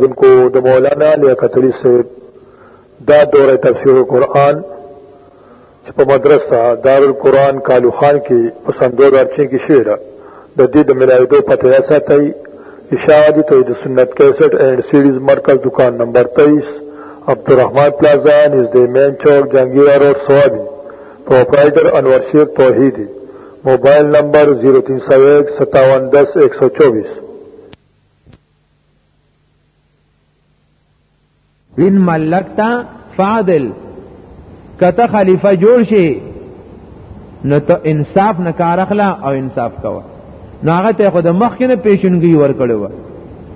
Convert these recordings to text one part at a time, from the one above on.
جن کو د مولانا لیاقتلی سے دا دور تفسیر قرآن چې په مدرسه دارالقرآن کالو خان کې په سن 2006 کې شوې ده د دې د ملایدو پته یا ساتي اشاعتی توحید سنت 61 اینڈ سیریز مرکز دکان نمبر 23 عبدالرحمن پلازا نزد مین چوک جنگیرہ روڈ سوابی پروپرائیٹر انور شیر توحیدی موبایل نمبر 03015710124 وین ملکتا فاضل کته خلیفہ جوړ شي نو ته انصاف نه کار اخلا او انصاف کوه نو هغه ته خود مخ کنه پیشنګي ور کړو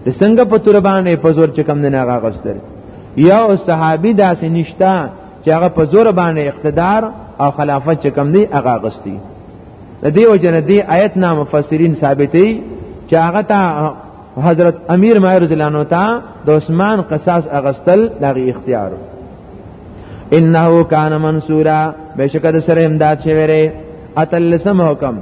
د څنګه په تربانې په زور چې کم نه هغه غستره یو صحابي داسې نشتا چې هغه په زور باندې اقتدار او خلافت چې کم دی هغه غستی د دې وجنه دی آیت نه مفسرین ثابتې چې هغه ته حضرت امیر مایر رضی الله عنه ته د عثمان قصاص اغستل دغه اختیار انه کان منصورا بشک د سره امداد شوی ری اتل سم حکم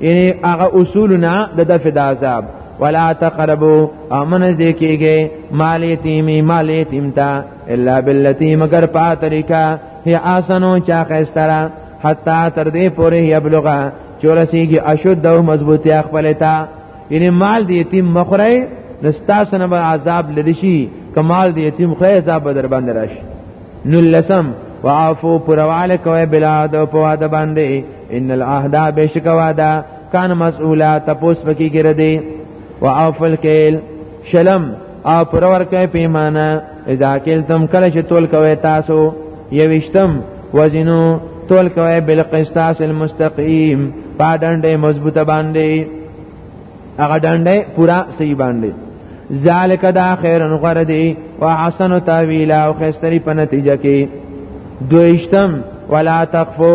یعنی هغه اصولنا د دفع د عذاب ولا تقربوا امن ذکیږي مال یتیمی مال یتیم ته الا باللتی مگر پا طریقہ هی آسنو چا خیسترا حتی تر دې پورې یبلغا چورسیږي اشد او مضبوطی خپل تا یعنی مال دی یتیم مخره نستاسنه به عذاب لریشي کمال دی یتیم خو عذاب بدر باندې راشي نو لسم وعفو پرواله کوي بلاد او په واده باندې ان العهد بشکوادا کان مسؤولا تپوس پکې ګرځي وعفو الکیل شلم او پر ورکه پیمانه اذا کلتم کله چې تول کوي تاسو یوشتم وزنو تول کوي بالقسطاس المستقیم په ډنډه مضبوطه باندې هغه ډنډه پورا صحیح باندې ذالک دا خیرن غره دی او حسن تاویلا او خستری په نتیجه کې دویشتم ولا تخفو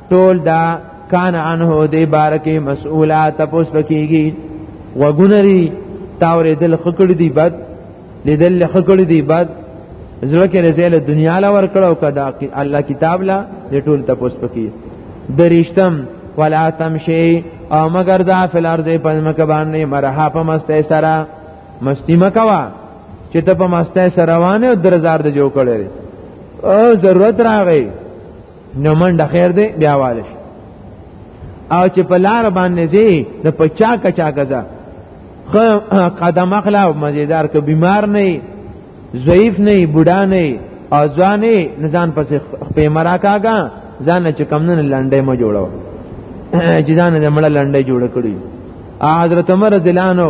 ټول دا کان انه دې بارکه مسؤولا تپوس پکېږي وګونري تاورې دل خکړ دی بد لیدل خکړ دی بد زړه کې رزل دنیا لا ور کړو کدا الله کتاب لا دې ټول تپوس پکې درشتم ولا تمشي او مگر دا فل ارض په مکه باندې مرها په مسته سره مستی مکوا چې ته په مسته سره روانه او درزار د جو کړې او ضرورت راغی نو منډه خیر دی بیا والش او چې په لار باندې ځي نو په چا کا چا کزا قدم اخلا او مزیدار که بیمار نه ضعیف نه بوډا نه او ځوان نه نزان پس په مرا کاګه ځان چې کم نه لنډې مو جوړو چې ځان نه مړه لنډې جوړ کړی حضرت عمر ذلانو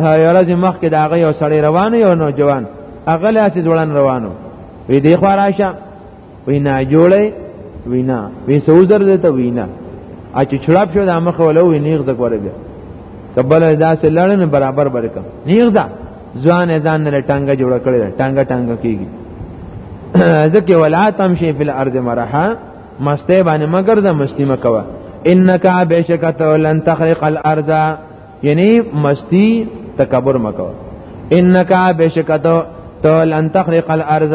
یارز مخ کې داغه یو سړی روان یو نوجوان اغله چې ځوړن روانو وی دی خو راشه وینا جوړه وینا وی سوزر دې ته وینا ا چې چړاپ شو د مخ ولو نیغ د کوره بیا کبل داسې لړن برابر برکم نیغ دا ځوان ځان نه ټنګه جوړ کړی ټنګه ټنګه کیږي ځکه ولا تم شي فل ارض مرحا مسته باندې مگر د مستی مکوا انک بشکت لن تخرق الارض یعنی مستی تکبر مکوا انک بشکت تو لن تخرق الارض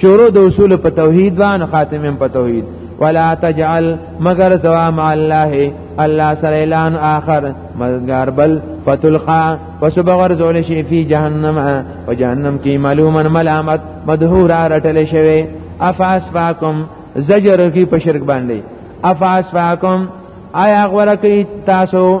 شروع د اصول په توحید باندې خاتمه په توحید ولا تجعل مگر زوا مع الله الله سره اعلان آخر مددگار بل فتلقا فسبغر زول شي فی جهنم و جهنم کی ملوما ملامت مدهورا رټل شوی افاس فاکم زجر کی په شرک باندې افاس فاکم آیا غورکی تاسو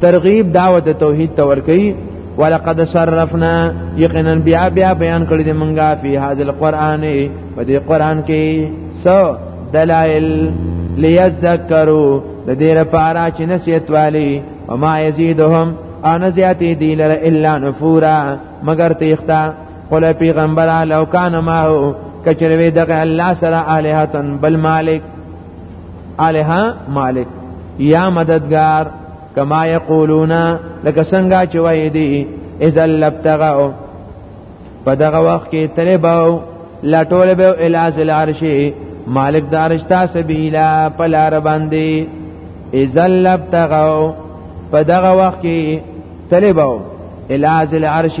ترغیب دعوت توحید ته ورکي ولقد صرفنا یقینا بیا بیا بیان کړی دی مونږه فی هاذ القرآن په دې قرآن کې سو دلائل لیذکروا د دې لپاره چې نصیحت والی او ما یزيدهم ان زیاتی دی لره الا نفورا مگر تیختا قل پیغمبر لو کان ما هو کچروی دغه الله سره الہتن بل مالک الها مالک یا مددگار کما یقولون لکه څنګه چې وایي دي اذا لبتغوا په دغه وخت کې طلبو لټول به الاز العرش مالک دارش تا سبیلا پلار باندې اذا لبتغوا په دغه وخت کې طلبو الاز العرش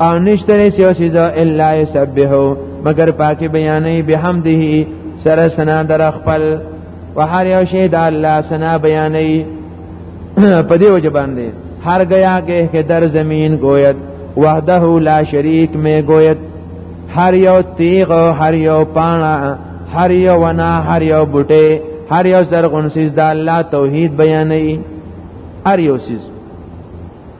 او نشته نه سیو سیز الا یسبحو مگر پاکی بیانې بحمده سره سنا در خپل وحر یو شی د الله سنا بیانې په دې وجه باندې هر گیا گه کې در زمین گوید وحده لا شریک می گوید هر یو تیغ هر یو پانا هر یو ونا هر یو بوټه هر یو زرغون سیز د الله توحید بیانې هر یو سیز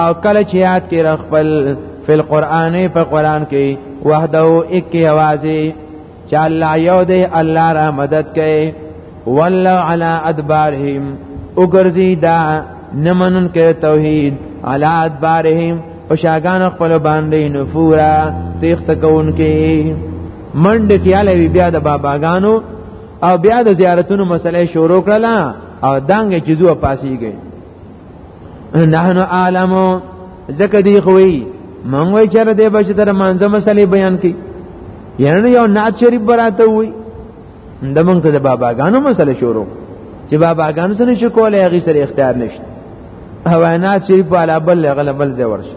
او کله چې یاد کې خپل فل قران په قران کې وحده او اک اوازي چې الله یو دی الله را مدد کوي والله علی ادبارهم وګرځي دا نمنن کې توحید علی ادبارهم او شاګان خپل باندې نفورا تخت کون کې منډ کې علي بیا د باباګانو او بیا د زیارتونو مسله شروع کړله او دانګه چې زو پاسیږي نحنو عالمو زکه دی خوې مونږ وای چر دې بچ تر مانځه مسلې بیان کړي یعنی یو نعت شریف براته وي د مونږ ته د باباګانو مسله شروع چې باباګان سره شي کولای هغه سره اختیار نشته هوانات شریف په علا بل غلبل دی ورشه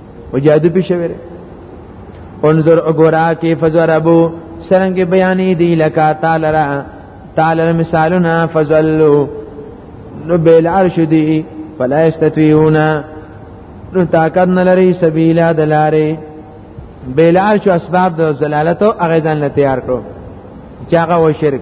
او جادو په شوی انظر وګورا کې فزربو سرنګ بیانې دی لکا تعالی را تعالی مثالنا فزلوا نو بیل عرش دی فلا استطيعون نو طاقت نه لري سبیلا دلاره بیل عرش اسباب د زلالت او اغه ځان له تیار کړو چاغه و شرک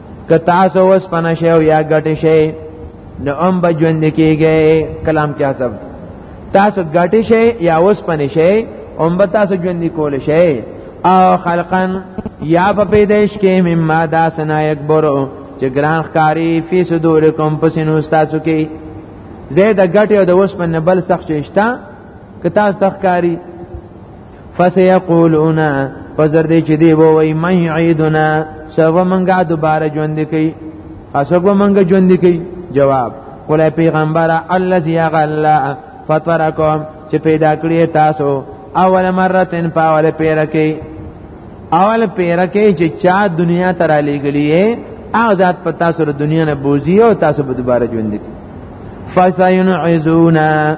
که تاسو اوس پنه شئ او یا ګټ شئ نو هم به ژوند کېږئ کلام کې حسب تاسو ګټ شئ یا اوس پنه شئ هم به تاسو ژوند کول شئ او خلقا یا په پیدایش کې مما دا سنا یک برو چې ګران ښکاری فی صدورکم پسینو تاسو کې زید ګټ او د اوس پنه بل سخت شته که تاسو تخکاری فسيقولون پزر دې چې دی وای مې عیدنا سبا منګه دوباره ژوند کوي اسبا منګه ژوند کوي جواب قل پیغمبر الذي غلا فطرکم چې پیدا کړی تاسو اول مرتين په اول پیر کې اول پیر کې چې چا دنیا تر علی غلی هغه ذات په تاسو د دنیا نه بوزي او تاسو به دوباره ژوند کوي فسينعذونا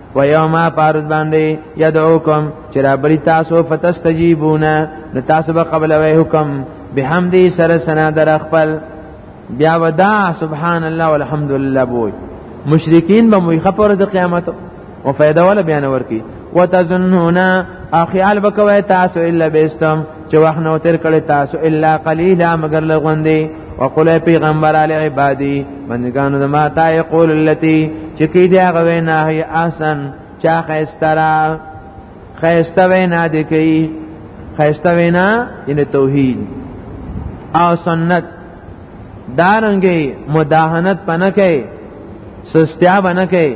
و یوما پارز باندې یدعوکم چې را بری تاسو فتستجیبونا نو تاسو به قبل وای حکم بحمدی سره سنا در خپل بیا ودا سبحان الله والحمدلله بوي مشرکین به موي خبره د قیامت او فائدہ ولا بیان ورکی وتظنون اخیال بکوي تاسو الا بیستم چې وخت نو تیر کړی تاسو الا قلیلا مگر لغوندې وقل پیغمبر علی عبادی بندگانو زما تا یقول اللتی چې کی دی هغه وینا هی احسن چا خیسترا خیسته وینا دی کوي خیسته وینا یعنی توحید او سنت دارنګي مداهنت پنه کوي سستیا بنه کوي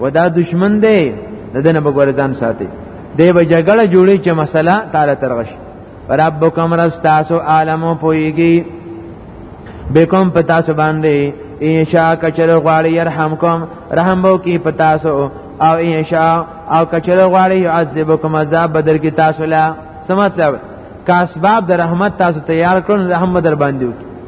ودا دشمن دی د دنه بګورزان ساتي دی به جګړه جوړي چې مسله تعالی ترغش ربکم رستاسو عالمو پويږي بكم پتا سو باندې انشاء کچر غواړي يرحمکم رحم وو کی پتا سو او انشاء او کچر غواړي يعذبکم عذاب بدر کی تاسو لا سمات کا اسباب د رحمت تاسو تیار کړو رحمت در باندې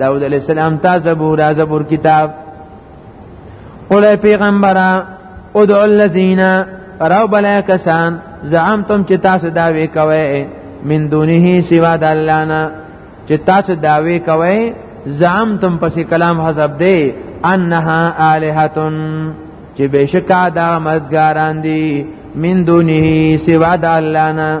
داود علیہ السلام تا زبور زبور کتاب اولای پیغمبرا ادعو الذین راو بلای کسان زعمتم چې تاسو داوی کوي من دونه سوا د الله نه چې تاسو داوی کوي زعمتم پس کلام حسب دی انها الہتن چې بشکا دا مدګاران دي من دونه سوا د الله نه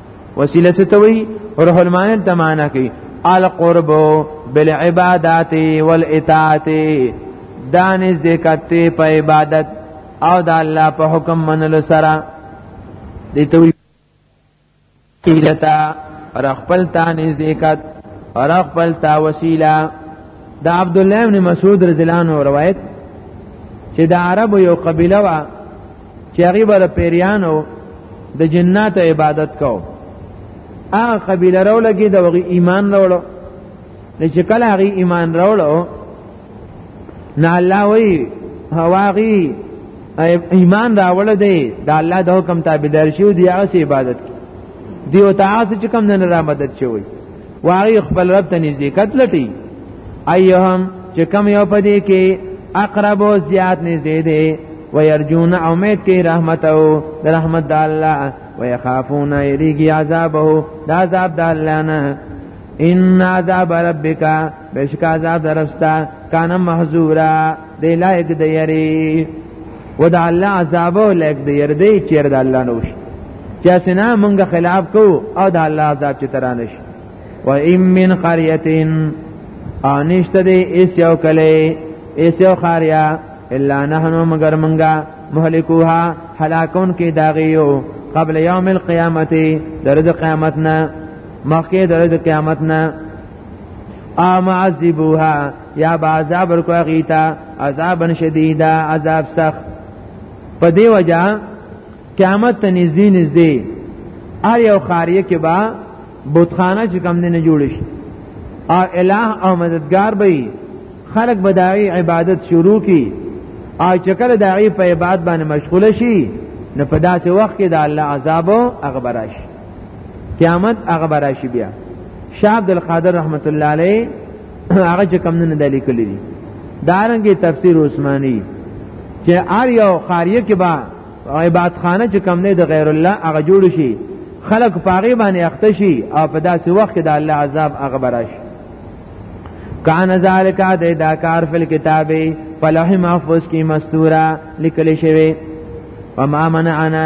وسیله ستوي روح المانی ته معنا کوي القرب بالعبادات والاطاعت دانش دې کته په عبادت او د الله په حکم منلو سره دې توي تیلتا اور خپل تا نږدې کات اور خپل تا وسیله د عبد الله ابن مسعود رضی الله عنه روایت چې د عربو یو قبیله وا چې هغه بر پیریانو د جنات عبادت کو هغه قبیله راو لګي د وغي ایمان راوړو چې کله هغه ایمان راوړو نه الله وی هواغي ایمان راوړل دی د الله د حکم تابعدار شي او دی هغه عبادت دی او تعالی چې کوم نه را مدد شوی واغی خپل رب ته نزدېکت لټي ايهم چې کم یو پدې کې اقرب او زیات نږدې دی ويرجون امید کې رحمت او رحمت د الله ويخافون يريږي عذابه د عذاب د الله نه ان عذاب ربک بشک عذاب درستا کان محذورا دی لایک دی یری و د الله عذاب او لایک دی یری دی چیر د الله نوش چا سنا مونږه خلاف کو او د الله عذاب چې ترانش و ام من قريه انشت دی اس یو کله اس یو خاریا الا نحنو مگر مونږه مهلكوها هلاکون کې داغیو قبل یوم القیامت درد قیامت نه مخکې درد قیامت نه امعذبوها یا با عذاب ورکو غیتا عذابا شدیدا عذاب سخت په دی وجہ قیامت ته نږدې نږدې ار یو خاریه کې با بتخانه چې کم نه جوړ شي او الہ او مددگار به خلق بدایي عبادت شروع کی او چې کله دایي په عبادت باندې مشغول شي نو په داسې وخت کې د الله عذاب او اغبراش قیامت اغبراش بیا شاه عبد القادر رحمت الله علیه هغه چې کم نه دلی کلی دي دارنګي تفسیر عثماني چې ار یو قاریه کې با عبادت خانه چې کم نه د غیر الله هغه جوړ شي خلق پاغي باندې اخته شي او په داسې وخت کې د الله عذاب هغه براش کان ذالک د دا کار فل کتابه فلوح محفوظ کی مستورا لیکل شوی وما منعنا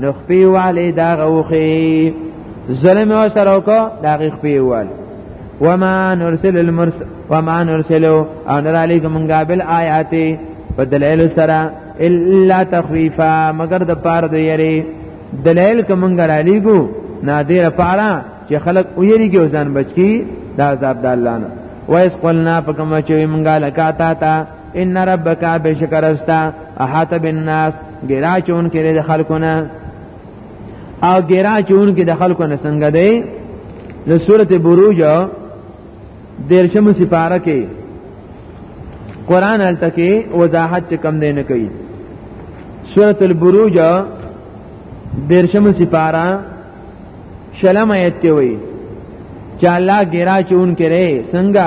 نو خپې والي دا غوخي ظلم او سره وکړه دا خپې والي وما نرسل المرسل وما نرسل او نر علیکم غابل آیات په دلایل سره الا تخویفا مگر د پار د یری دلایل کوم غر علیګو نادر پارا چې خلق او یری کې ځان بچی دا عذاب د الله نه وایس قلنا پکم چې مونږه لکاتا تا ان ربک بشکر استا احاط بالناس ګرا چون کې د خلقونه او ګرا چون کې د خلقونه څنګه دی د سورته بروج دیرشم سپاره کې قران الته کې وضاحت کم دی نه کوي سورته البروج دیرشم سپاره شلم آیت کې وایي چې الله ګرا چون کې څنګه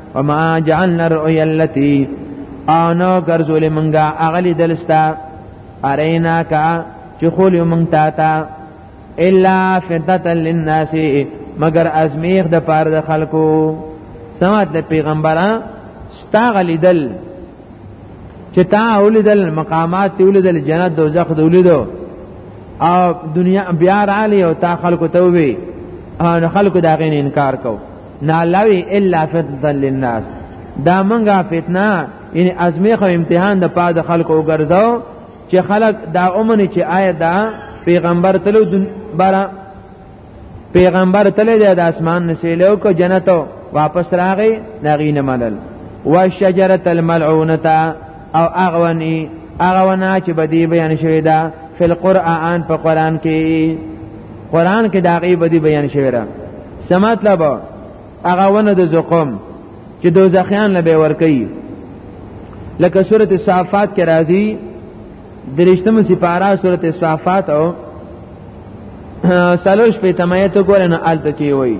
وما جعلنا الرؤيا التي انا غرزول منغا اغلی دلستا ارینا کا چې خول مونږ تا تا الا فتنه للناس مگر ازمیخ د پاره د خلکو سمات د پیغمبران ستا غلیدل چې تا اولیدل مقامات اولیدل جنت دوزخ دولیدو او دنیا بیا را علی او تا خلکو ته وی خلکو دا غین انکار کو نه لوي الا فتنه للناس دا منګه فتنه یعنی ازمیخ او امتحان د پاد خلکو وګرځاو چې خلک دا اومني چې آیا دا پیغمبر تلو برا پیغمبر تلو د اسمان نسیلو کو جنتو واپس راغی نغی نه منل والشجره الملعونه او هغه ونی هغه ونه چې بدی بیان شوی دا فل قرآن په قرآن کې قرآن کې دا غي بدی بیان شوی را سمات لبا هغه ونه د زقوم چې دوزخیان لبه ور کوي لکه سورت صافات کې راځي درشتم سپارا سورت صافات او سلوش په تمایت ګورنه الته کې وایي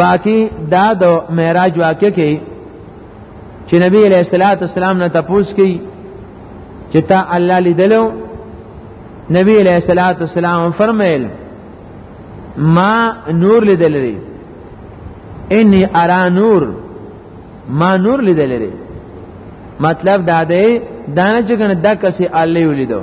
باقی دا د معراج واقع کې چې نبی علیہ الصلوۃ والسلام نه تپوس کړي چې تا الله لیدلو نبی علیہ الصلوۃ والسلام فرمایل ما نور لیدل لري انی ارا نور ما نور لیدل لري مطلب دا دی دا نه چې کنه دا کسي الله ولیدو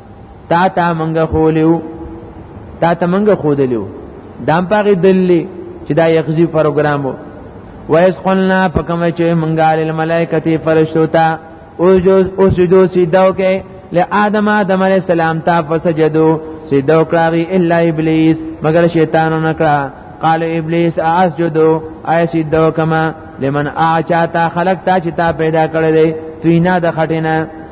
تا تا منګه خولیو تا تا منګه خودلیو دام پاغي دلی چې دا یخزی پروګرامو ویس قلنا پکم چې منګه لل ملائکتی فرشتو تا او جو او سجدو سیدو کې له آدم آدم علی السلام تا فسجدو سیدو کراغي الا ابلیس مگر شیطانو نکړه قال ابلیس اسجدو آیا سیدو کما لمن اچا تا خلق تا چې تا پیدا کړی دی توینا د خټینه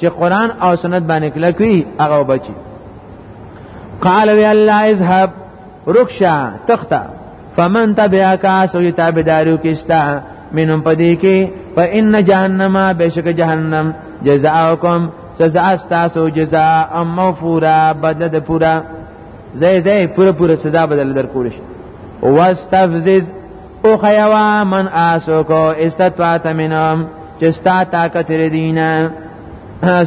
چې قران او سنت باندې کلک وي هغه بچي قال وی الله اذهب رکشا تختا فمن تبعك سوی تابعدارو کیستا منهم پدې کې فإن جهنم بشک جهنم جزاؤکم سزا استاسو جزاء موفورا بدل د پورا زې زې پورا پورا سزا بدل در کول شي واستفزز او خیوا من آسو کو استطاعت منهم چې ستا طاقت ردینه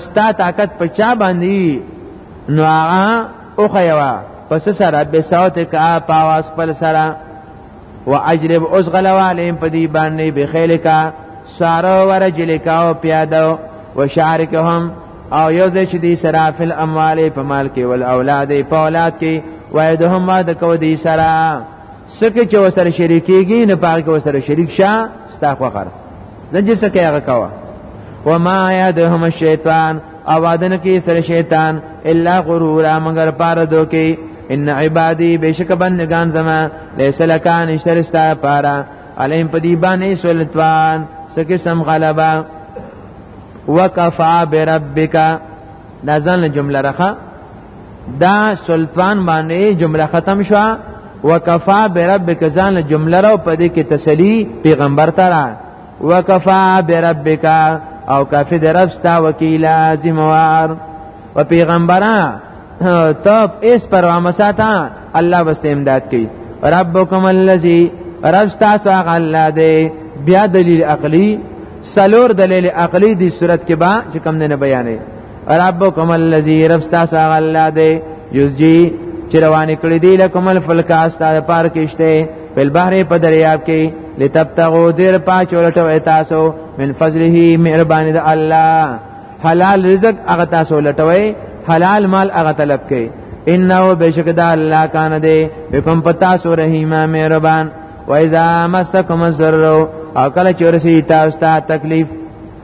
ستا طاقت په چا باندې نو هغه او خیوا پس سره به صوت کا پاواز پر سره واجلب اسغل والیم په دی باندې بخیل کا سارو ورجل کا او پیادو وشارکهم او یو ځای چې دی سره فل اموال په مال کې ول اولاد په اولاد کې وعدهم ما د کو دی سره سکه چې وسره شریکېږي نه پاره کې وسره شریک شه ستا خو خر زنجې سکه هغه کاوه وما یادهم الشیطان اوادن کې سره شیطان الا غرور مگر پاره دوکي ان عبادی بشک بندگان زما لیس لکان اشترستا پارا علیم پدی بانی سلطان سکی سم غلبا وکفا بربکا دا ځان له جمله راخه دا سلطان باندې جمله ختم شو وکفا بربک ځان له جمله راو په دې کې تسلی پیغمبر ته را وکفا بربک او کافی در رب ستا وکیل ذمہوار و پیغمبران تب اس پر وامساتا الله بس امداد کی ربکم الذی رب ستا سو الله دے بیا دلیل عقلی سلور دلیل عقلی دی صورت کې با چې کم نه بیانې ربکم الذی رب تاسو هغه الله دی یوزجی چې روانې کړې دي لکم الفلک استاد پار کېشته په بحر په دریاب کې لتبتغوا دیر پاچ ولټوي تاسو من فضله مهرباني د الله حلال رزق هغه تاسو لټوي حلال مال هغه طلب کوي انه بشک د الله کان دی بكم پتا سو رحیمه مهربان و اذا مسکم الضر او کله چورسی تاسو ته تکلیف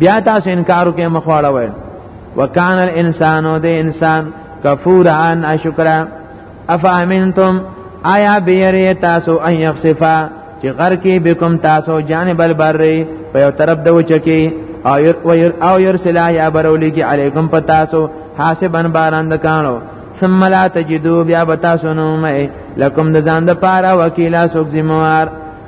بیا تاسو انکار وکئ مخواړه وای وکانه الانسان د انسان کفور ان اشکرا افامنتم آیا بیری تاسو ان یخصفا چې غر کې بكم تاسو جانب البر په یو طرف د وچکی او ير او ير او ير سلا یا برولې کې علیکم پتاسو حاسبن باران د کانو ثم لا تجدو بیا بتاسو نو مې لکم د ځان د پاره وکیلا سوک ذمہوار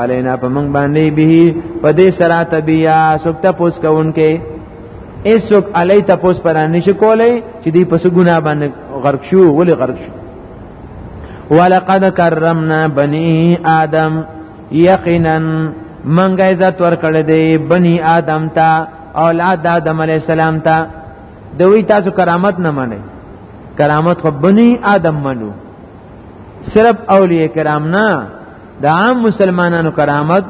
علینا په موږ باندې به په دې سره تبیا سوک ته پوس کوونکې ایسوک علی ته پوس پر نه شي کولای چې دې پس ګنا باندې غرق شو ولې غرق شو ولقد کرمنا بنی آدم یقینا منګه عزت ورکړې دې بنی آدم ته اولاد آدم علی السلام ته دوی تاسو کرامت نه منئ کرامت خو بنی آدم منو صرف اولیاء کرام نه د عام مسلمانانو کرامت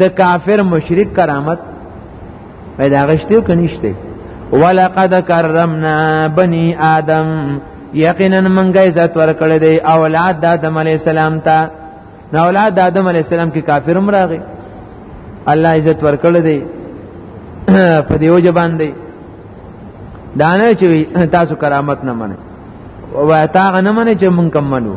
د کافر مشرک کرامت پیدا غشته کنيشته ولقد کرمنا بني آدم یقینا منګه عزت ورکړې دی اولاد د آدم علی السلام ته نو اولاد د آدم علی السلام کې کافر هم راغی الله عزت ورکړې دی په دیو جبان دی دانه چې تاسو کرامت نه منئ و تا غنمنه چې مونږ کمنو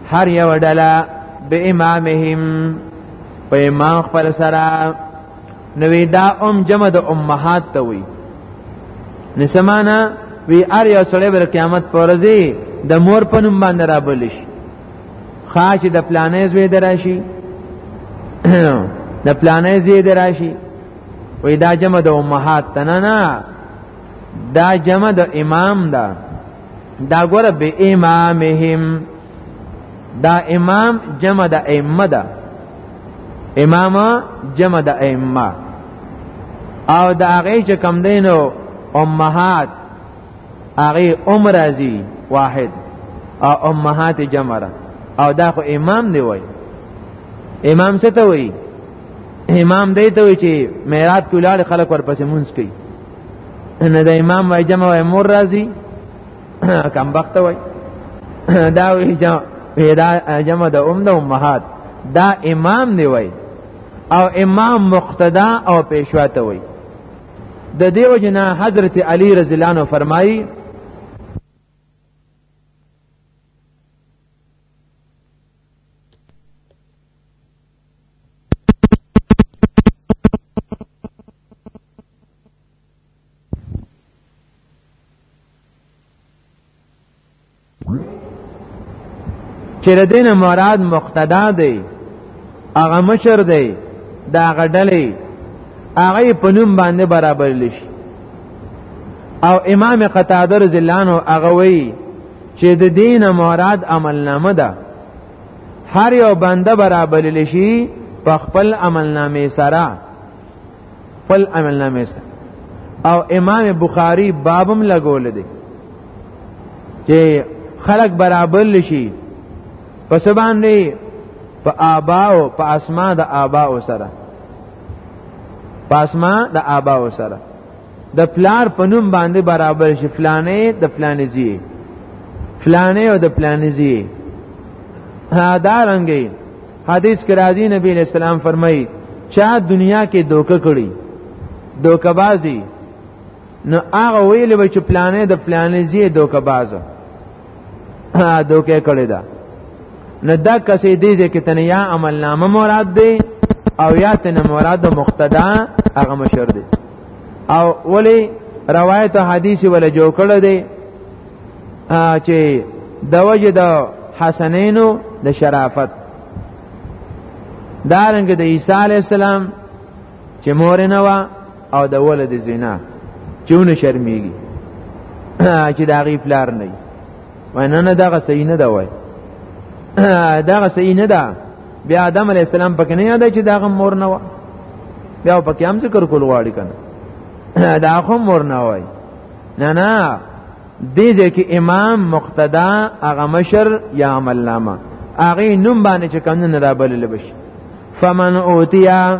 هر یو ډله به امامهم په امام خپل سره نوې دا ام جمع د امهات ته وي نسمانا وی ار یو سړی بر قیامت پرځي د مور په نوم باندې را بلش خاص د پلانې زوی دراشي د پلانې زوی دراشي وی دا جمع د امهات ته نه نه دا جمع د امام ده دا ګوره به امامهم دا امام جمع د ائمه ده امام جمع د ائمه او د هغه چې کم دینو امهات هغه ام راځي واحد او امهات جمع را او دا خو امام دی وای امام څه ته وای امام دی ته وای چې معراج کولاړ خلک ورپسې مونږ کوي نه د امام وای جمع وای مور راضی کم وخت وای دا وی جمع پیدا جمع د ام د امهات دا امام دی وای او امام مقتدا او پیشوا ته وای د دیو جنا حضرت علی رضی الله عنه فرمایي چې د دین مراد مقتدا دی هغه مشر دی دا غډلې هغه په نوم باندې برابر لشي او امام قتاده رضی الله عنه هغه وی چې د دین مراد عمل نامه ده هر یو بنده برابر لشي په خپل عمل نامې سره خپل عمل نامې سره او امام بخاری بابم لګول دي چې خلق برابر لشي پس باندې په آباو په اسما د آباو سره په اسما د آباو سره د پلار په نوم باندې برابر شي فلانه د فلانه زی فلانه او د فلانه زی دا رنګي حدیث کې راځي نبی علیہ السلام فرمایي چا دنیا کې دوکه کړی دوکه بازی نو هغه ویل به چې پلانې د پلانې زی دوکه بازو دوکه کړی دا نو دا کسې دې چې کتنه یا عمل نامه مراد دی او یا تنه مراد مقتدا هغه مشر دی او ولی روایت او حدیث ول جوړ کړ دی چې د وجه د حسنینو د شرافت دارنګ د عیسی علی السلام چې مور نه وا او د ولد زنا چېونه شرمېږي چې د هغې پلار نه وای نه نه دا صحیح نه دا وای دا صحیح نه دا بیا آدم علی السلام پکې نه یاد چې دا مور نه و بیا پکې هم ذکر کول غواړي کنه دا خو مور نه وای نه نه دې ځکه امام مقتدا هغه مشر یا عمل نامه هغه نوم باندې چې کمنه نه را بلل بشي فمن اوتیا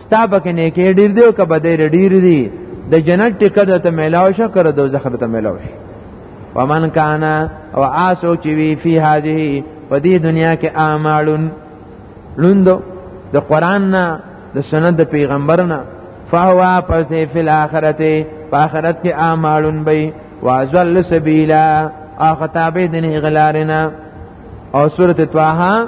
ستا پکې نه کې ډیر دی او کبه ډیر ډیر دی د جنت ټکټ ته ملاو شو کړه د دوزخ ته ملاو شو ومن کان او آسو چې وی فی هذه په دې دنیا کې اعمالن لوندو د قران نه د سنت د پیغمبر نه فهو پس فی الاخرته په آخرت کې اعمالن بی وازل سبیلا اخطابه دنه غلارنا او سورته طه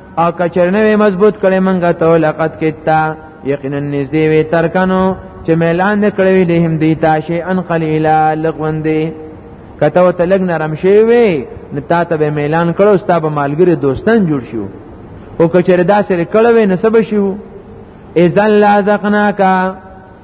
او کچرنه مضبوط کړي منګه ته لقد کتا یقینا نږدې وي ترکنو چې ميلان کړي وي لهم دی تاشي ان قليلا لغوندې کته وته لګ نرم شي وي نتا ته به ميلان کړو ستا به مالګری دوستان جوړ شو او کچره دا سره کړو نه سب شو اذا لازقناکا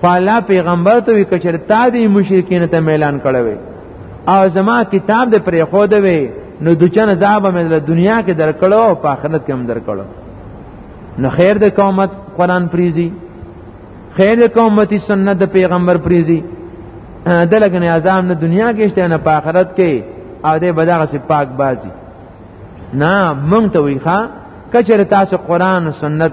فالا پیغمبر ته وی کچر تا دی مشرکین ته اعلان کړوي او زما کتاب د پرې خو دی وی نو د چن عذاب مې د دنیا کې درکړو او په آخرت کې هم درکړو نو خیر د قومت قران پریزي خیر د قومتي سنت د پیغمبر پریزي د لګنې عذاب نه دنیا کې شته نه په آخرت کې او دې بداغه سي پاک بازي نه مونږ ته وی ښا کچر تاسو قران سنت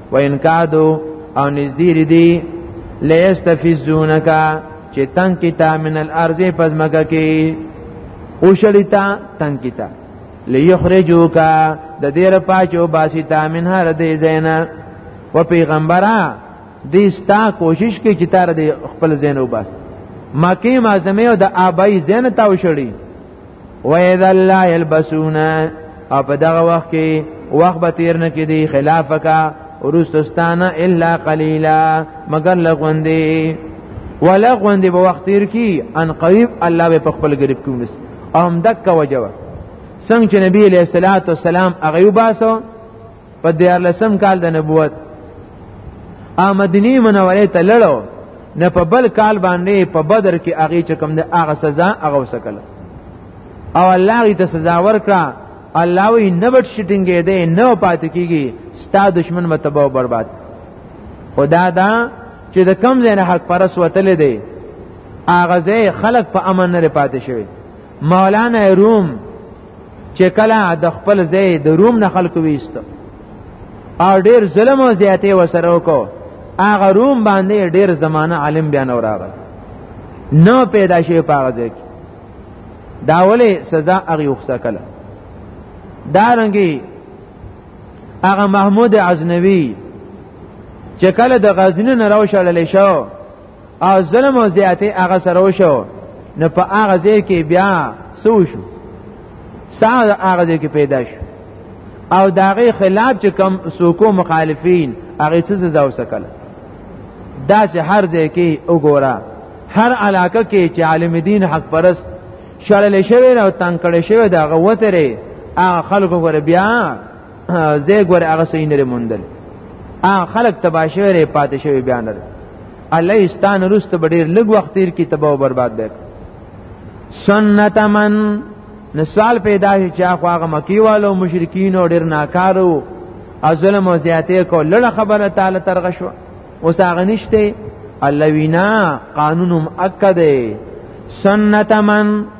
وان کادو او نذیر دی لیستفزونک چې تنگ کتا من الارض پس مکه کې او شلیتا تنگ کتا لیخرجوک د دې را پاچو باسی تا من هر دې زینا و پیغمبره دې ستا کوشش کې چې تار دې خپل زین وباس مکه معظمه او د آبای زین تا وشړي وَإِذَا لَا يَلْبَسُونَ او په دغه وخت کې وخت به تیر نه کړي خلافک ورستستانه الا قليلا مگر لغوندي ولغوندي به وخت تیر کی ان قریب الله به خپل غریب کونس او هم دک وجوه څنګه چې نبی علیہ الصلوۃ والسلام هغه وباسو په دیار لسم کال د نبوت آمدنی منوره ته لړو نه په بل کال باندې په بدر کې هغه چې کوم د هغه سزا هغه وسکله او الله غي ته سزا ورکړه الله وی نه بټ شټینګې دې نه پاتې کیږي ستا دشمن متبو برباد خدا دا چې د کم ځای نه حق پرس وتل دی اغه ځای خلق په امن نه پاتې شوی مولانا روم چې کله د خپل ځای د روم نه خلکو ویست او ډیر ظلم او زیاتې وسره وکړو هغه روم باندې ډیر زمانہ عالم بیان وراغل نو پیدا شوی په هغه ځای کې دا ولې سزا هغه وخته کله دا رنګي هغه محمود غزنوی چې کله د غزنی نه راوشړل شو او ظلم او زیاته هغه سره وشو نو په هغه ځای کې بیا سو شو ساده هغه ځای کې پیدا شو او داغه خلاف چې کم سوکو مخالفین هغه څه سزا وسکل دا چې هر ځای کې وګوره هر علاقه کې چې عالم دین حق پرست شړل شوی او تنگ کړی شوی دا غوتره هغه خلکو ګور بیا زه ګور هغه سې نه موندل ا خلق تباشوي ری پاتې شوی بیان لري الله استان رست بډیر لګ وخت تیر کی تباہ او برباد بک سنت من نو سوال پیدا شي چې اخو هغه مکی والو مشرکین او ډیر ناکارو او ظلم او زیاتې کو لړه خبره تعالی ترغه شو اوس هغه نشته الله وینا قانونم اکده سنت من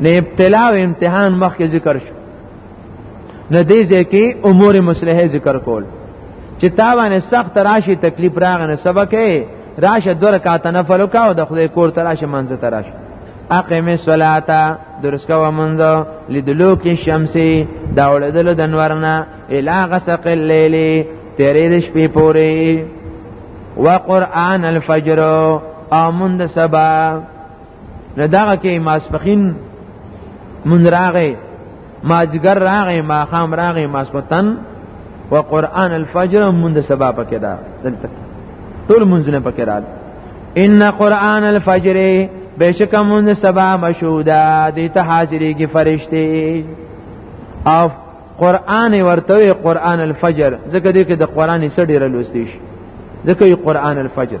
نه ابتلا او امتحان مخکې ذکر شو نه دې ځکه امور مصلحه ذکر کول چې تا باندې سخت راشي تکلیف راغنه سبق یې راشه دو رکعات نفل وکاو د خدای کور ته راشه منځ ته راشه اقیم الصلاتا درس کا ومنځ لدلوک الشمس دا ولدل د نورنا الا غسق الليل تیرې د شپې پورې وقران الفجر امن د سبا نه دا کې ماسپخین من راغې ماجګر راغې ما خام راغې ماسپتن و قران الفجر من د سبا پکې دا دلته ټول منځونه پکې را ان قران الفجر بشک من د سبا مشهودا د ته حاضرې کې فرشته او قران ورته قران الفجر ځکه دې کې د قران سړي رلوستې شي ځکه یې قران الفجر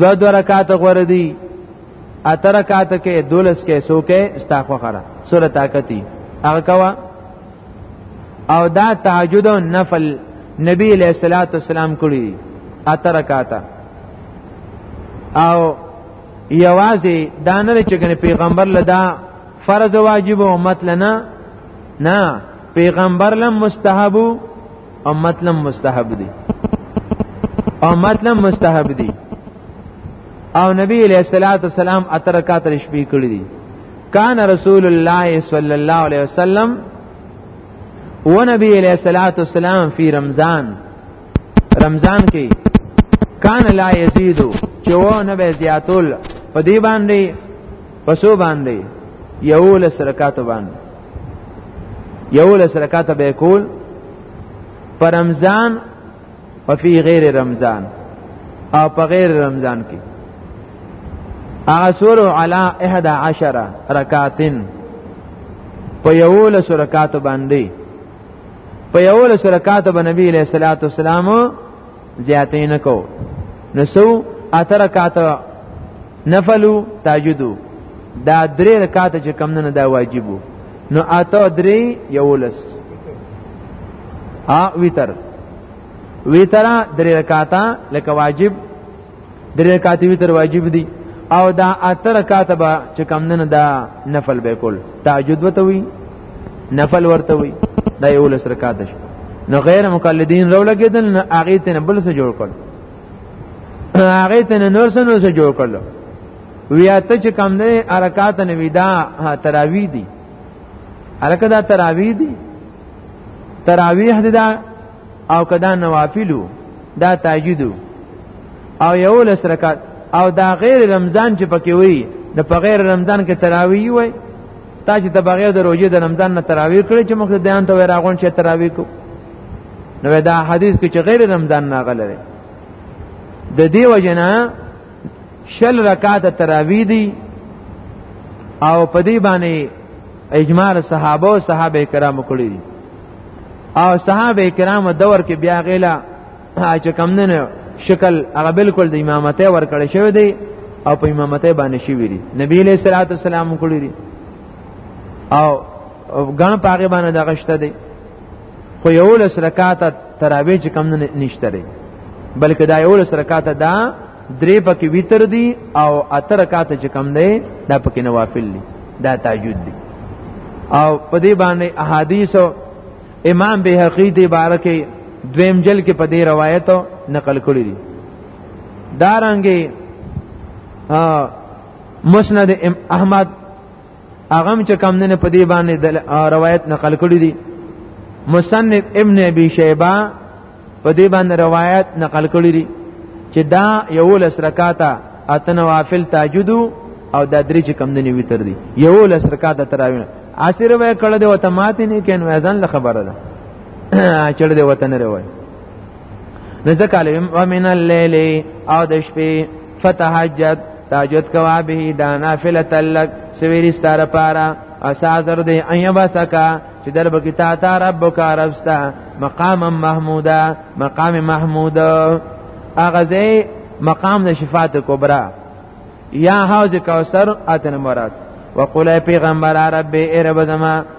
دو دو رکعات غوړه دي اته رکعات کې دولس کې سو کې استاخو خره سوره طاقتي هغه کوا او دا تهجد او نفل نبی علیہ الصلوۃ والسلام کړی اته رکعات او یوازې دانه چې پیغمبر لدا فرض واجب او امت لنا نه پیغمبر لم مستحبو او مطلب مستحب دی او مطلب مستحب دی او نبی علیہ الصلوۃ والسلام اتر کا تر شپې کړی دی کان رسول الله صلی الله علیه وسلم و نبی علیہ الصلوۃ والسلام فی رمضان رمضان کې کان لا یزید چې و نه به زیاتول په دی باندې پسو باندې یو لس رکعات باندې یو لس رکعات به کول پر رمضان او فی غیر رمضان او په غیر رمضان کې هغه سور علی 11 رکعاتن په یو لس رکعات باندې په یو لس رکعات باندې نبی علیہ الصلوۃ والسلام زیاتې نه کو نو سو اته رکعات نفلو تاجدو دا درې رکعات چې کم نه دا واجبو نو اته درې یولس ا ویتر ویتر درې رکعات لکه واجب درې رکعات وتر واجب دي او دا اتر رکعات به چې کم نه دا نفل به کول تهجد وته وي نفل ورته وي دا یو لس رکعات شي نو غیر مقلدین رو لګیدل نه هغه ته بل څه جوړ کړ هغه ته نور څه نور څه جوړ کړ ویا ته چې کم نه حرکات نه ودا تراوی دي حرکت دا تراوی دي تراویح دي دا او کدا نوافلو دا تاجیدو او یو لس رکعت او دا غیر رمضان چې پکې وي د په غیر رمضان کې تراوی وي تا چې د بغیر د روزې د رمضان نه تراوی کړې چې مخ د ان ته راغون چې تراوی کو نو دا حدیث کې چې غیر رمضان نه غلره د دې وجنه شل رکعات تراوی دي او په دې باندې اجماع صحابه او صحابه کرام کړی دي او صحابه کرام دور کې بیا غیلا چې کم نه شکل هغه بالکل د امامته ور کړی شوی دی او په امامته باندې شي ویری نبی له صلوات والسلام کړی دی او ګڼ پاګې باندې دغه شته دی خو یو لس رکعات تراویح چې کم نه نشته دی بلکې دا یو لس رکعات دا درې پکې ویتر دي او اتر رکعات چې کم دی دا پکې نوافل دي دا تهجد دي او په دې باندې احادیث امام بهقي دی بارکه دویم جل کې په دې روایت نقل کړی دي دارانګي مسند احمد هغه چې کم نه په دې باندې د روایت نقل کړی دی مصنف ابن ابي شيبه په دې باندې روایت نقل کړی دی چې دا یو لس رکعاته اتنوافل تهجد او دا درې چې کم نه ویتر دی یو لس رکعاته تراویح عصر وې کړه د وتمات نه کین وزن له خبره ده چړ د وطن وروي نزکاله ومن الليل او د شپې فتحجت تاجت کوا به دا نافله تلک سویری ستاره پارا اسازر دی ایا بسکا چې در به تا تا رب کا ربستا مقام محمودا مقام محمود اغزه مقام د شفاعت کبرا یا حوض کوثر اتن مراد وقول پیغمبر رب ای رب زمان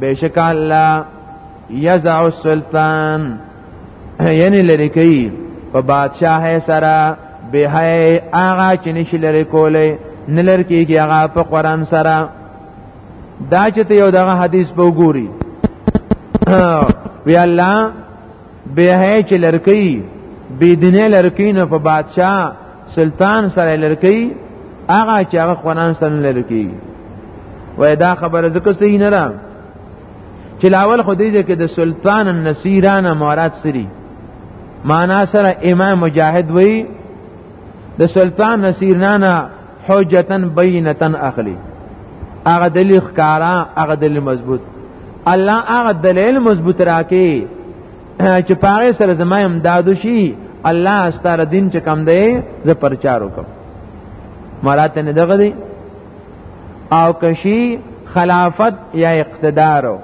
بشک الله یزع السلطان یعنی لری کوي په بادشاہ سره به هغه چې نشي لری کولای نلر کیږي هغه په قران سره دا چې یو دغه حدیث په وګوري وی الله به هي چې لړکی بی دینه لړکی نه په بادشاه سلطان سره لړکی هغه چې هغه قرآن سره لړکی وای دا خبره ځکه صحیح نه ده چې لاول خو دې کې د سلطان النصیران مراد سری معنا سره امام مجاهد وی د سلطان نصیرنانا حجتن بینتن اخلی هغه دلیل ښکارا هغه دلیل مضبوط الله هغه دلیل مضبوط راکې چې پاره سره زما امداد شي الله ستاره دین چې کم دی زه پرچار وکم مراته نه دغه دی او کشي خلافت یا اقتدارو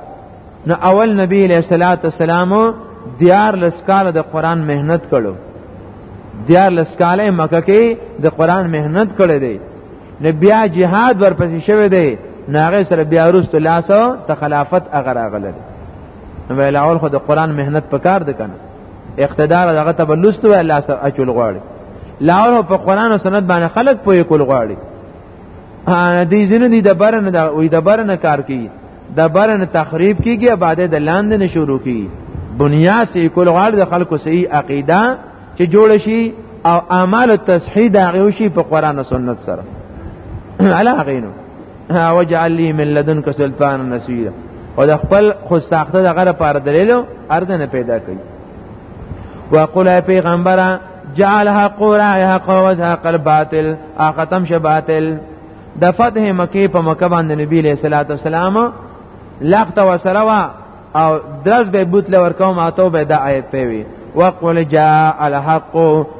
نو اول نبی علیہ الصلوۃ والسلام دیار لسکاله د قران مهنت کړو دیار لسکاله مکه کې د قران مهنت کړی دی نو بیا jihad ورپسې شوی دی ناغه سره بیا روست لاسو ته خلافت اگر اغله نو ویل اول خو د قران مهنت پکار د کنه اقتدار دغه ته بلست و الله سره اچول غواړي لاول په قران او سنت باندې خلق پوي کول غواړي ا دې ځینې د برن د وې د برن کار کوي د برن تخریب کیږي آبادې د لاندې نه شروع کی بنیا سې کول غواړي د خلکو صحیح عقیده چې جوړ شي او اعمال تصحیح دا غو شي په قران او سنت سره علا غینو وجعل لي من لدنك سلطان نصيرا او د خپل خو ساخته د غره پر دلیلو ارزه نه پیدا کوي وقل پیغمبره جعلها قرائها قوزها قل باطل اختم شباطل د فتح مکه په مکه باندې نبی له صلوات والسلام لغت و سلوا او درس به بوت لور کوم اتو به د آیت پیوي وقل جاء الحق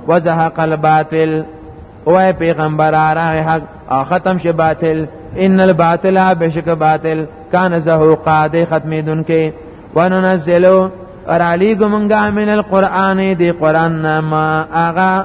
وزهق الباطل او پیغمبر راغی حق او ختم شي باطل ان الباطل بشک باطل کان زهوقا د ختمیدون کې وننزلو اور علی گمنگا من القرآن دی قرآن نما آغا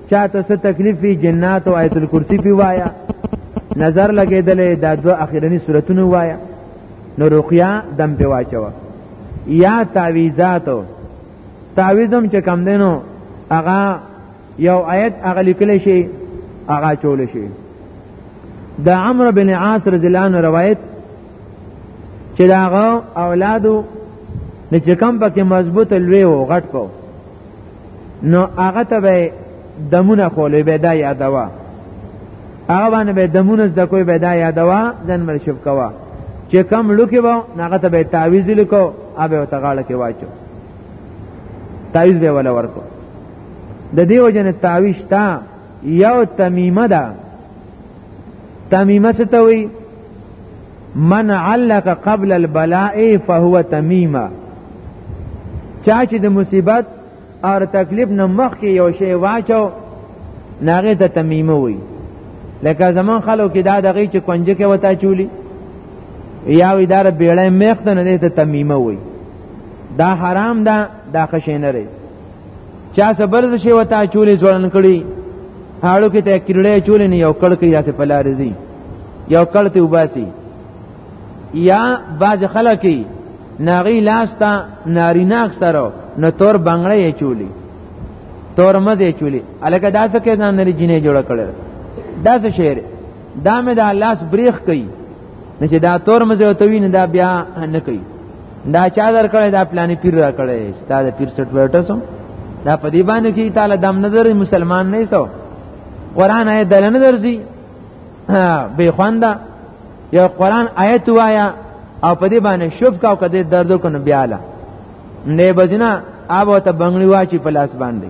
چاته څه تکلیف وي جنات او آیت الکرسی پی وایا نظر لګیدلې دا دوه اخیرنی سورتونه وایا نو رقیا دم په واچو یا تعویزات تعویزم چې کم دینو هغه یو آیت هغه لیکل شي هغه چول شي د عمرو بن عاص رضی الله عنه روایت چې داغه اولادو د چکم پکې مضبوط لوی او غټ کو نو هغه ته به دمونه خولې به دا یادوا هغه باندې به دمونه زده کوی به دا یادوا ځن مل شپ کوا چې کم لوکي وو هغه ته به تعویذ لیکو اوبه وتغاړه کې واچو تعویذ به ولا ورکو د دې وجنه تعویذ تا یو تمیمه ده تمیمه څه ته وی من علق قبل البلاء فهو تمیمه چا چې د مصیبت او تکلیف نه مخکې یو شی واچو ناغه ته تمیمه وي لکه زمان خلکو کې دا دغه چې کنجه کې وتا چولی یا وی دار بیړې مخته نه ته تمیمه وي دا حرام ده دا خشینه ری چا صبر شي وتا چولې ځوړن کړي هاړو کې ته کړلې چولې نه یو کړ کې داسې پلارزي یو کړ ته وباسي یا باز خلک ناغي لاستا ناریناک سره نو تور بنگړې یې چولې تور مزه یې چولې الکه داسې کې ځان لري جنې جوړ کړل داسې شعر دا مې د الله سبریخ کوي نه چې دا تور مزه ته ویني دا بیا نه کوي دا چا درکړی دا پلانې پیر را کړی دا د پیر سټویټر سم دا په دې باندې کې تعالی دم نظر مسلمان نه یسو قران آیت دل نه درځي به خواندا یا قران آیت وایا او په دې باندې شوب کا او کده درد کو نه بیاله نه بزنه آب او ته بنگړی واچی په لاس باندې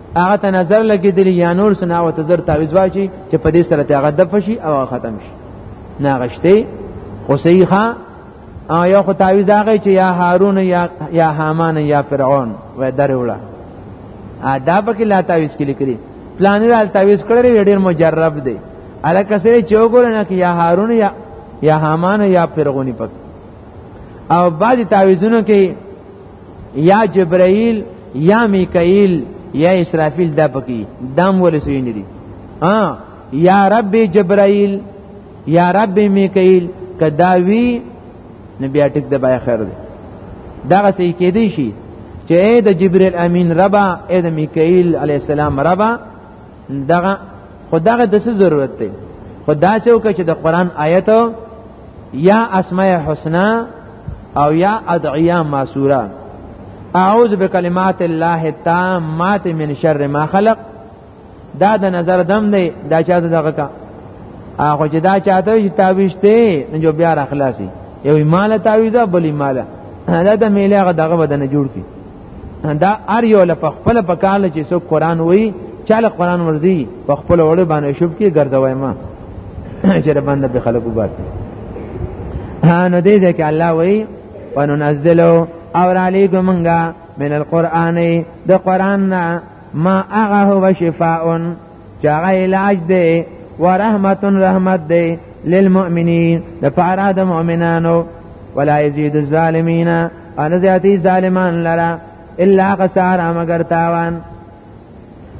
هغه ته نظر لګیدلی یا نور سنا او تزر تعویز واچي چې په دې سره ته هغه د فشي او ختم شي ناغشته خو صحیحه او یو خو تعویز هغه چې یا هارون یا یا حامان یا فرعون و دروړه دا پکې لا تعویز کې لیکلي پلان را تعویز کړی ډیر مجرب دی الکه سره چې وګور نه کې یا هارون یا یا حامان یا فرعونی پک او بعضی تعویزونو کې یا جبرائیل یا میکائیل یا اسرافیل دا پکی دام ول سوی ندی ها یا رب جبرائیل یا رب میکائیل کدا وی نبی اٹک د بای خیر دی دا څه کې دی شي چې اې د جبرئیل امین ربا اې د میکائیل علی السلام ربا دغه خدغه د څه ضرورت دی خدا څه وکړي چې د قران آیت یا اسماء الحسنا او یا ادعیا ماسوره اعوذ بکلمات الله التامات من شر ما خلق دا د نظر دم دی دا چاته دغه کا هغه چې دا چاته چې تعویذ ته نه جو بیا را خلاصي یو مال تعویذ بلی مال دا د میله هغه دغه بدن جوړ کی دا ار یو لپاره خپل په کار چې څوک قران وایي چاله قران ورزي په خپل وړو باندې شوب کې ګرځوي ما چې د باندې په خلکو بس ها نو دې ځکه الله وایي وننزلو او علی ګمنګا من القرآن د قرآن ما هغه هو شفاء چې هغه علاج دی ورحمت رحمت دی للمؤمنین د پاره د مؤمنانو ولا یزيد الظالمین ان زیاتی ظالمان لرا الا خساره مگر تاوان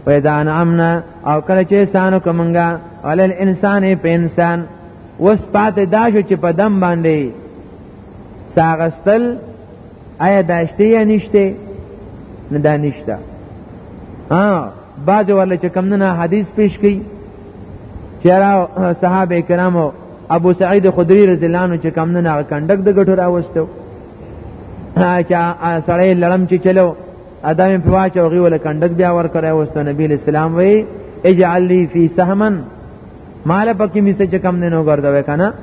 پیدا نعمنا او کله چې سانو کومنګا ولل انسان په انسان وس پات دا شو چې په دم باندې ساغستل آیا داشته یا نشته نه دا نشته ها باج ورل چې کم نه حدیث پیش کړي چیرې صحابه کرامو ابو سعید خدری رضی الله عنه چې کم نه کندک د ګټو راوستو چا سړی لړم چې چلو ادم په واچو غي ول کندک بیا ور کړه وسته نبی اسلام وی اجعل لي في سهمن مال پکې می څه کم نه نو ګرځوي کنه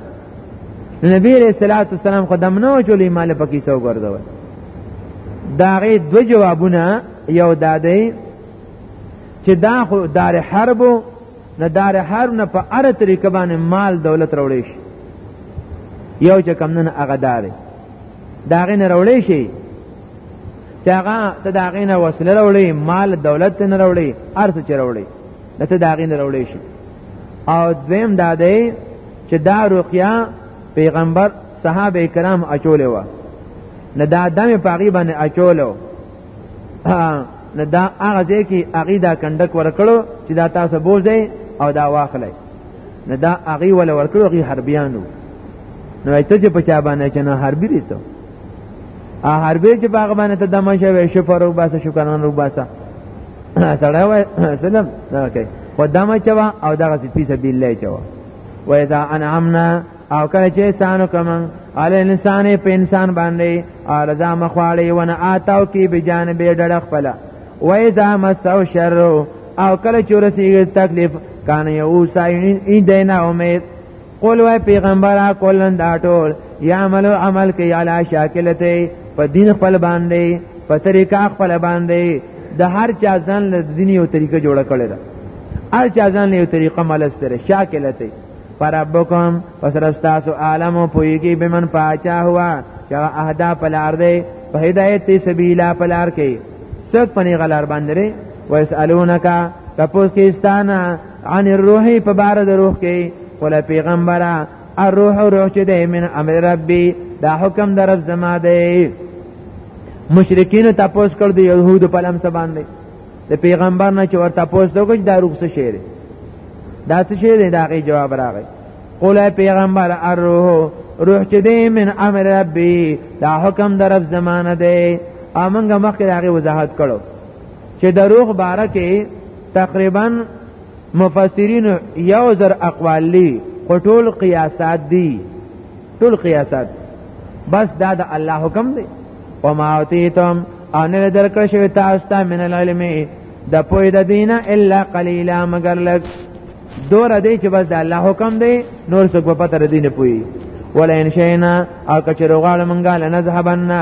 نبی رسول الله والسلام قدم نه چولې مال پکې څو ګرځوي داغه دو جوابونه یو دادې چې دا خو دار حرب نه دار حرب نه په اره طریقه باندې مال دولت راوړي شي یو چې کم نه هغه دار داغه نه راوړي شي چې هغه ته داغه نه وسله راوړي مال دولت نه راوړي ارث چروړي د ته داغې نه راوړی شي او دویم دا دی چې دا رقیه پیغمبر صحابه کرام اچولې و نه دا دمه پاغي باندې اچولو نه دا هغه ځای کې هغه دا کندک ورکړو چې دا تاسو بوزي او دا واخلې نه دا هغه ول ورکړو هغه حربيانو نو ایت چې په چا باندې چې نه حربي رسو ا حربې چې باغ باندې ته دمه شوی شو فاروق باسه شو کنن رو باسه سړی وای سلام اوکي و دمه چوا او دغه سي پیسه بالله چوا و اذا انعمنا او کله چې سانو کمن ال انسان په انسان باندې ارزا مخواړي ونه آتاو کې به جانب ډړ خپل و اذا مسو شر او کله چې رسیږي تکلیف کان یو ساین دینه امید قول وای پیغمبر کولن دا ټول یعملو عمل کوي علی شاکلته په دین خپل باندې په طریقه خپل باندې د هر چا ځان له دین یو طریقه جوړ کړی دا هر چا ځان له یو طریقه ملستره شاکلته فربکم پس رستاسو عالم او پویږي به من پاچا هوا چې اهدا پلار دی په هدایت سبیلا پلار کې څوک پنی غلار باندې ویسالونک تپوس کې استانه عن الروح په بار د روح کې ولا پیغمبره الروح روح چې ده من امر ربي دا حکم در رب زما ده مشرکین تاسو کړ د يهودو په لمس باندې د پیغمبر نه چې ورته پوسټ وکړي دا روح څه شعر دا څه شعر دا غي جواب راغی قول پیغمبر الروح روح چې دی من امر ربي دا حکم در رب زمانه دی امنګ مخکې هغه وضاحت کړو چې د روح بارکه تقریبا مفسرین یو زر اقوال لی خو ټول قیاسات دی ټول قیاسات بس دا د الله حکم دی و ما اوتیتم او نه درکړ شوی تاسو ته من العلم د پوی د دین الا قلیلا مگر لک دور دی چې بس د الله حکم دی نور څه په پتر دین پوی ولا ان شینا او کچروغاله منګاله نذهبنا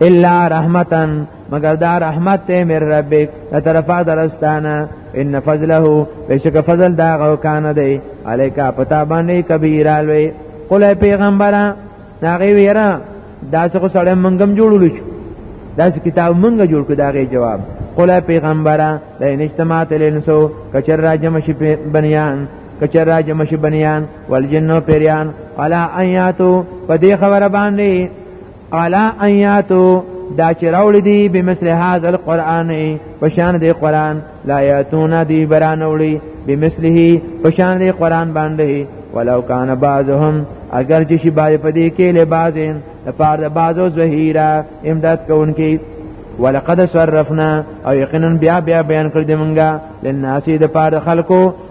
الا رحمتا مگر دا رحمت ته مر ربک ته طرفه درستانه ان فضله بشک فضل دا غو کان دی الیکا پتا باندې کبیره لوی قل پیغمبره ناغي ویرا دا څه سړی منګم جوړول شو دا څه کتاب منګ جوړ کړ دا غي جواب قل پیغمبره لئن اجتماعت الانسو کچر راجم شي بنیان کچر راجم شي بنیان والجنو پیریان علا ایاتو په دې خبره باندې علا ایاتو دا چې راوړي دي به مثل هاذا القرآن په شان دی قرآن لا یاتون دی بران وړي به مثله په شان دی قرآن باندې ولو کان بعضهم اگر چې شی باندې پدې کې له بعضین لپاره د بعضو زهیرا امداد کوونکی ولقد صرفنا او یقینا بیا بیا بیان کړ دې مونږه لناسی د پاره خلکو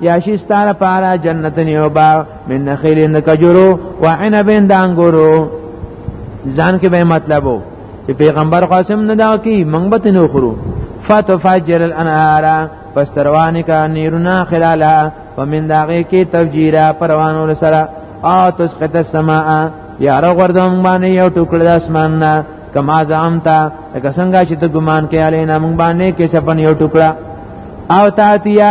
یا شي ستاره پاره جنتن یو باغ من نخیل د کجورو و عنب د انګورو ځان کې به مطلب وو چې پیغمبر قاسم نه دا کی منګ به نه خورو فتفجر الانهار پس تروان کا نیرنا خلالا ومن داغه کې تفجیرا پروانو سره او تسقط السماء یا را غردم باندې یو ټوکړه د اسمان نه کما زعمتا لکه څنګه چې ته ګمان کې علی نه مونږ باندې کې سپن یو ټوکړه او تاتیا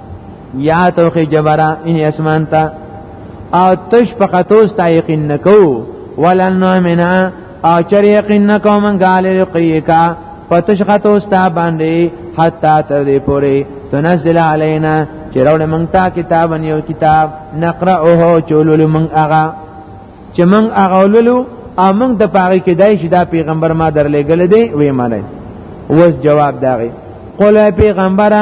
یا توخی جبرا ان اسمان تا او تش په خطوس تا یقین نکو ولن نؤمنا او چر یقین نکو من قال لقیکا پتش خطوس تا باندې حتا تر دې پوری تنزل علینا چې راوړې مونږ ته کتاب یو کتاب نقرأه چولول مونږ هغه چې مونږ هغه ولولو او مونږ د پاره کې دای چې دا پیغمبر ما درلېګل دی وې معنی وس جواب داغي قول پیغمبره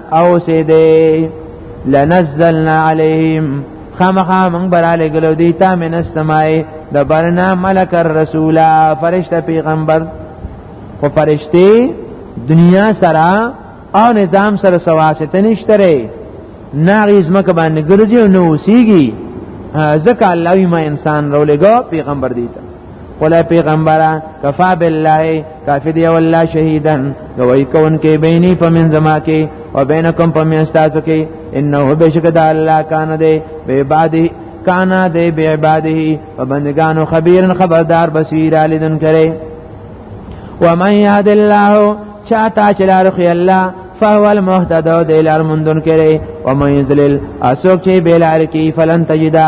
او سیده لنزلنا علیهم خامخا من براله گلو دیتا من السمائی دبرنا ملک الرسول فرشت پیغمبر خو فرشتي دنیا سره او نظام سره سواسته نشتره ناغي زمکه باندې ګرځي او نو اوسيږي ځکه الله ما انسان رولېګو پیغمبر دیتا قل پیغمبره کفا بالله کافی دی والله شهیدن گوی کون کې بیني پمن زما کې او بینکم پمن استاسو کې انه بشک د الله کان دی به عبادی کانا دی به عباده په بندگانو خبيرن خبردار بصیر الیدن کرے ومن یهد الله چاته چې لار خو الله فهو المهتد دی لار مندون کرے ومن یذلل اسوک چې بلار کی فلن تجدا